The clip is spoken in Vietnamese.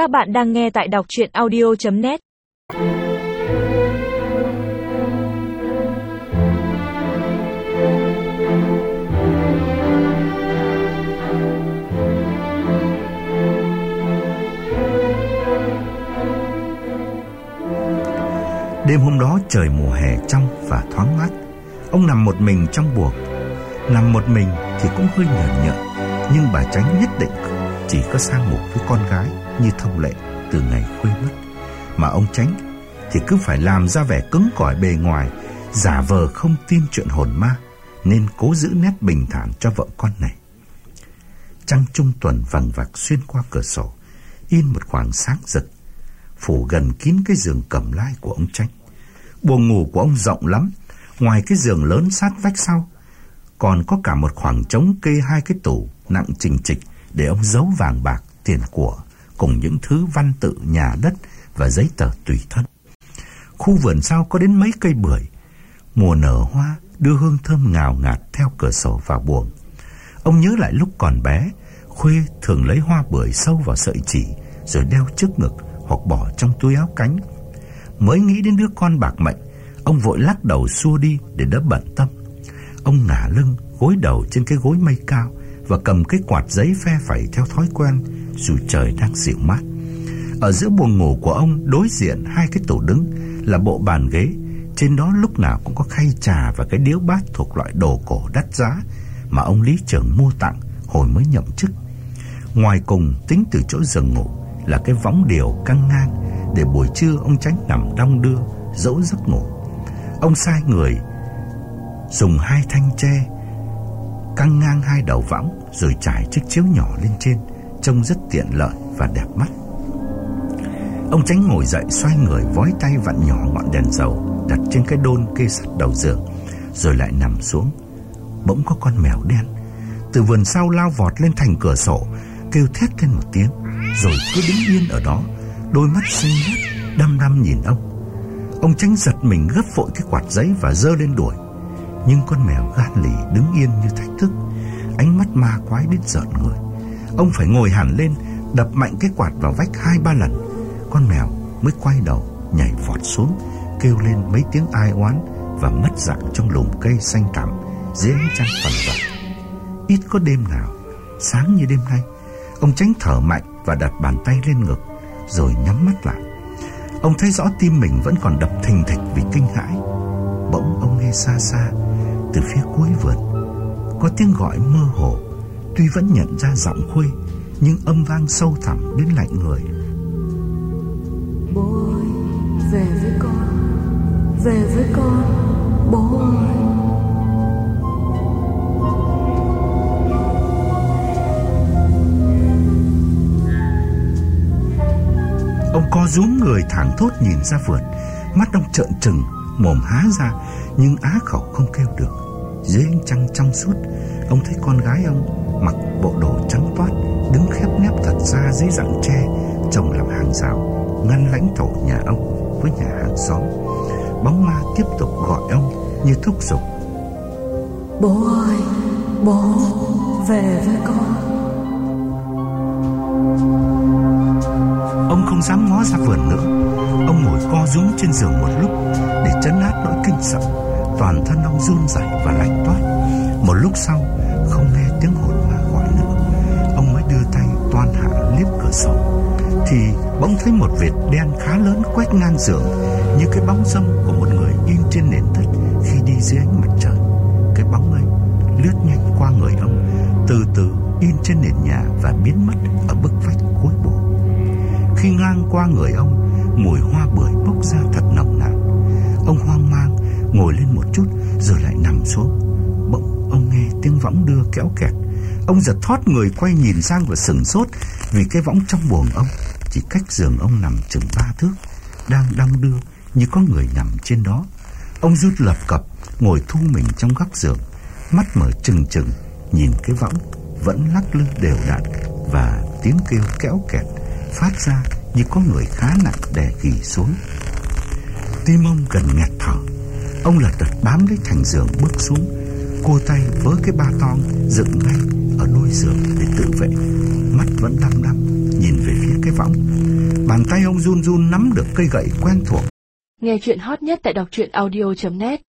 Các bạn đang nghe tại đọc chuyện audio.net Đêm hôm đó trời mùa hè trong và thoáng mát. Ông nằm một mình trong buồng. Nằm một mình thì cũng hơi nhợn nhợn, Nhưng bà Tránh nhất định chỉ có sang ngủ với con gái Như thông lệ từ ngày khuê mất. Mà ông Tránh thì cứ phải làm ra vẻ cứng cỏi bề ngoài, Giả vờ không tin chuyện hồn ma, Nên cố giữ nét bình thản cho vợ con này. Trăng trung tuần vằng vặc xuyên qua cửa sổ, In một khoảng sáng rực, Phủ gần kín cái giường cầm lai của ông Tránh Buồng ngủ của ông rộng lắm, Ngoài cái giường lớn sát vách sau, Còn có cả một khoảng trống kê hai cái tủ Nặng trình trịch để ông giấu vàng bạc, tiền của Cùng những thứ văn tự nhà đất Và giấy tờ tùy thân. Khu vườn sau có đến mấy cây bưởi. Mùa nở hoa Đưa hương thơm ngào ngạt theo cửa sổ vào buồng. Ông nhớ lại lúc còn bé Khuê thường lấy hoa bưởi sâu vào sợi chỉ Rồi đeo trước ngực Hoặc bỏ trong túi áo cánh. Mới nghĩ đến đứa con bạc mệnh Ông vội lắc đầu xua đi để đỡ bận tâm. Ông ngả lưng Gối đầu trên cái gối mây cao và cầm cái quạt giấy phe phẩy theo thói quen, Dù trời đang dịu mát. Ở giữa buồng ngủ của ông Đối diện hai cái tủ đứng Là bộ bàn ghế. Trên đó lúc nào cũng có khay trà Và cái điếu bát thuộc loại đồ cổ đắt giá Mà ông Lý Trường mua tặng Hồi mới nhậm chức. Ngoài cùng tính từ chỗ giường ngủ Là cái võng điều căng ngang Để buổi trưa ông tránh nằm đong đưa dỗ giấc ngủ. Ông sai người, Dùng hai thanh tre Căng ngang hai đầu võng, Rồi trải chiếc chiếu nhỏ lên trên, Trông rất tiện lợi và đẹp mắt. Ông tránh ngồi dậy xoay người Vói tay vặn nhỏ ngọn đèn dầu Đặt trên cái đôn kê sát đầu giường, Rồi lại nằm xuống. Bỗng có con mèo đen Từ vườn sau lao vọt lên thành cửa sổ, Kêu thét lên một tiếng, Rồi cứ đứng yên ở đó, Đôi mắt xinh ngắt Đăm đăm nhìn ông. Ông tránh giật mình gấp vội cái quạt giấy Và dơ lên đuổi. Nhưng con mèo gan lì đứng yên như thách thức. Ánh mắt ma quái đến giận người. Ông phải ngồi hẳn lên, Đập mạnh cái quạt vào vách hai ba lần. Con mèo mới quay đầu, Nhảy vọt xuống, Kêu lên mấy tiếng ai oán Và mất dạng trong lùm cây xanh thẳm Dưới ánh trăng phần vật. Ít có đêm nào, Sáng như đêm nay, Ông tránh thở mạnh và đặt bàn tay lên ngực, Rồi nhắm mắt lại. Ông thấy rõ tim mình vẫn còn đập thình thịch vì kinh hãi. Bỗng ông nghe xa xa từ phía cuối vườn. Có tiếng gọi mơ hồ Tuy vẫn nhận ra giọng khuê Nhưng âm vang sâu thẳm đến lạnh người. Bố ơi, về với con Về với con Bố ơi Ông co rúm người thẳng thốt nhìn ra vườn Mắt ông trợn trừng Mồm há ra Nhưng á khẩu không kêu được. Dưới ánh trăng trong suốt Ông thấy con gái ông Mặc bộ đồ trắng toát Đứng khép nép thật ra dưới dạng tre Trồng làm hàng rào Ngăn lãnh thổ nhà ông Với nhà hàng xóm. Bóng ma tiếp tục gọi ông Như thúc giục. Bố ơi Bố về với con. Ông không dám ngó ra vườn nữa Ông ngồi co rúm trên giường một lúc Để chấn áp nỗi kinh sợ. Toàn thân ông run rẩy và lạnh toát. Một lúc sau, Không nghe tiếng hồn ma gọi nữa. Ông mới đưa tay toan hạ liếc cửa sổ. Thì bỗng thấy một vệt đen khá lớn quét ngang giường, Như cái bóng dâm của một người in trên nền đất Khi đi dưới ánh mặt trời. Cái bóng ấy lướt nhanh qua người ông, Từ từ in trên nền nhà Và biến mất ở bức vách cuối bộ. khi ngang qua người ông Mùi hoa bưởi bốc ra thật nồng nàn. Ông hoang mang, Ngồi lên một chút, rồi lại nằm xuống. Bỗng ông nghe tiếng võng đưa kéo kẹt. Ông giật thoát người quay nhìn sang và sừng sốt Vì cái võng trong buồng ông Chỉ cách giường ông nằm chừng ba thước, Đang đong đưa Như có người nằm trên đó. Ông rút lập cập, Ngồi thu mình trong góc giường, Mắt mở trừng trừng, Nhìn cái võng Vẫn lắc lư đều đặn Và tiếng kêu kéo kẹt phát ra như có người khá nặng đè kỳ xuống. Tim ông gần nghẹt thở. Ông lật đật bám lấy thành giường bước xuống, cua tay với cái ba tong dựng ngay ở đuôi giường để tự vệ. Mắt vẫn đăm đăm nhìn về phía cái võng. Bàn tay ông run run nắm được cây gậy quen thuộc. Nghe chuyện hot nhất tại đọc truyện audio.net